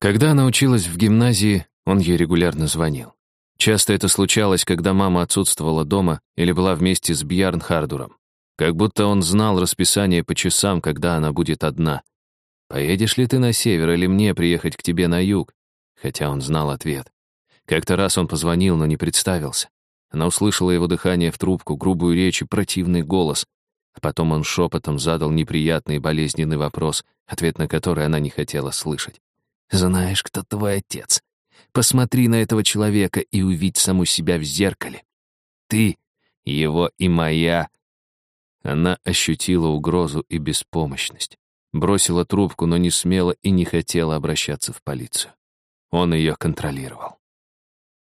Когда она училась в гимназии, он ей регулярно звонил. Часто это случалось, когда мама отсутствовала дома или была вместе с Бьярн Хардуром. Как будто он знал расписание по часам, когда она будет одна. «Поедешь ли ты на север или мне приехать к тебе на юг?» Хотя он знал ответ. Как-то раз он позвонил, но не представился. Она услышала его дыхание в трубку, грубую речь и противный голос. А потом он шепотом задал неприятный и болезненный вопрос, ответ на который она не хотела слышать. «Знаешь, кто твой отец? Посмотри на этого человека и увидь саму себя в зеркале. Ты — его и моя». Она ощутила угрозу и беспомощность. Бросила трубку, но не смела и не хотела обращаться в полицию. Он ее контролировал.